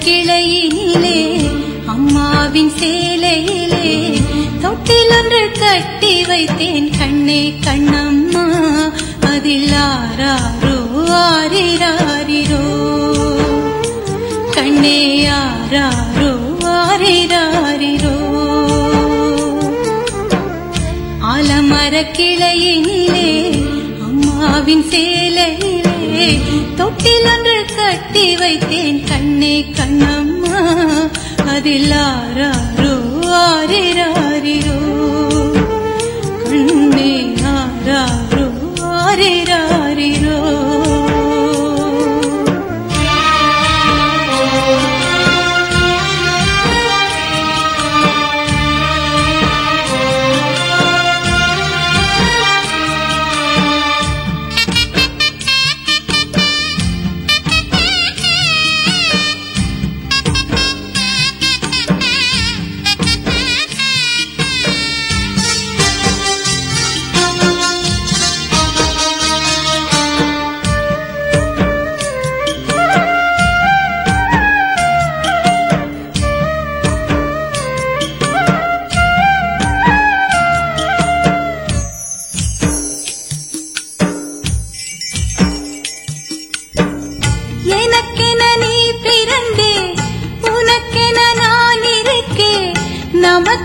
கிளையிலே அம்மாவின் சேலையிலே தொட்டில் ஒன்று கட்டி வைத்தேன் கண்ணே கண்ணம்மா அதில் ஆறாரோ ஆறில் ஆலமர கிளையினிலே அம்மாவின் சேலையிலே தொட்டில் ஒன்று கட்டி வைத்தேன். கண்ணே கண்ணம்மா அதில் ஆராரோ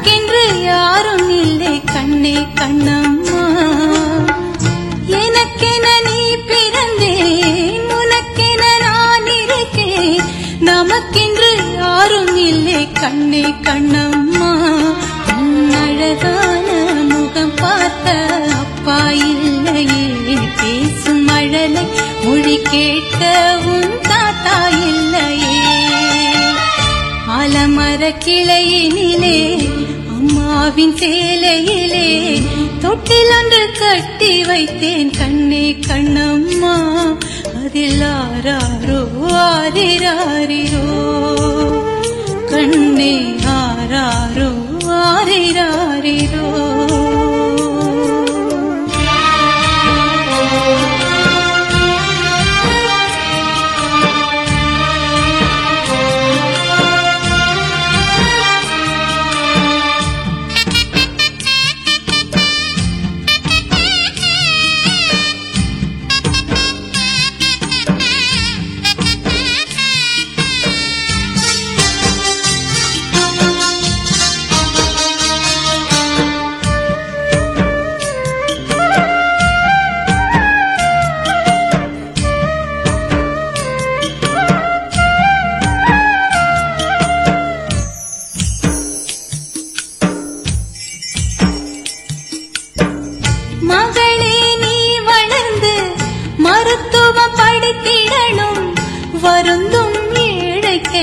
எனக்கென்று யாரும் இல்லை கண்ணே கண்ணம்மா. எனக்கென நீ பிறந்தேன் உனக்கென நான் இருக்கேன். நமக்கென்று யாரும் இல்லை கண்ணே கண்ணம்மா. அழகான முகம் பார்த்த அப்பா இல்லையே. பேசும் அழலை மொழி கேட்க உன் தாத்தா இல்லை மரக்கிளையினிலே அம்மாவின் சேலையிலே தொட்டிலொன்று கட்டி வைத்தேன் கண்ணே கண்ணம்மா அதில் ஆராரோ ஆரிராரிரோ.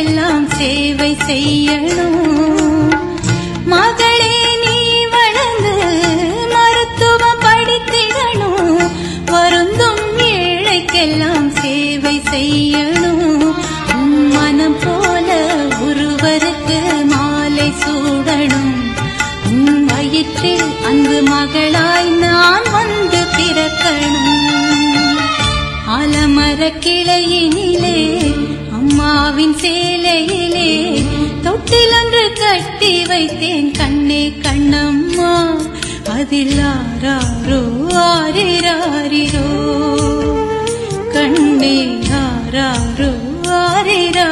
எல்லாம் சேவை செய்யணும். மகளே நீ வளர்ந்து மருத்துவம் படித்திடணும். வருந்தும் ஏழைக்கெல்லாம் சேவை செய்யணும். மனம் போல ஒருவருக்கு மாலை சூடணும். உன் வயிற்றில் அங்கு மகளாய் நான் வந்து பிறக்கணும். அலமர கிளையினிலே அம்மாவின் சேலையிலே தொட்டில் அன்று கட்டி வைத்தேன். கண்ணே கண்ணம்மா அதில் ஆராரோ ஆரிராரிரோ. கண்ணே ஆராரோ ஆரிராரிரோ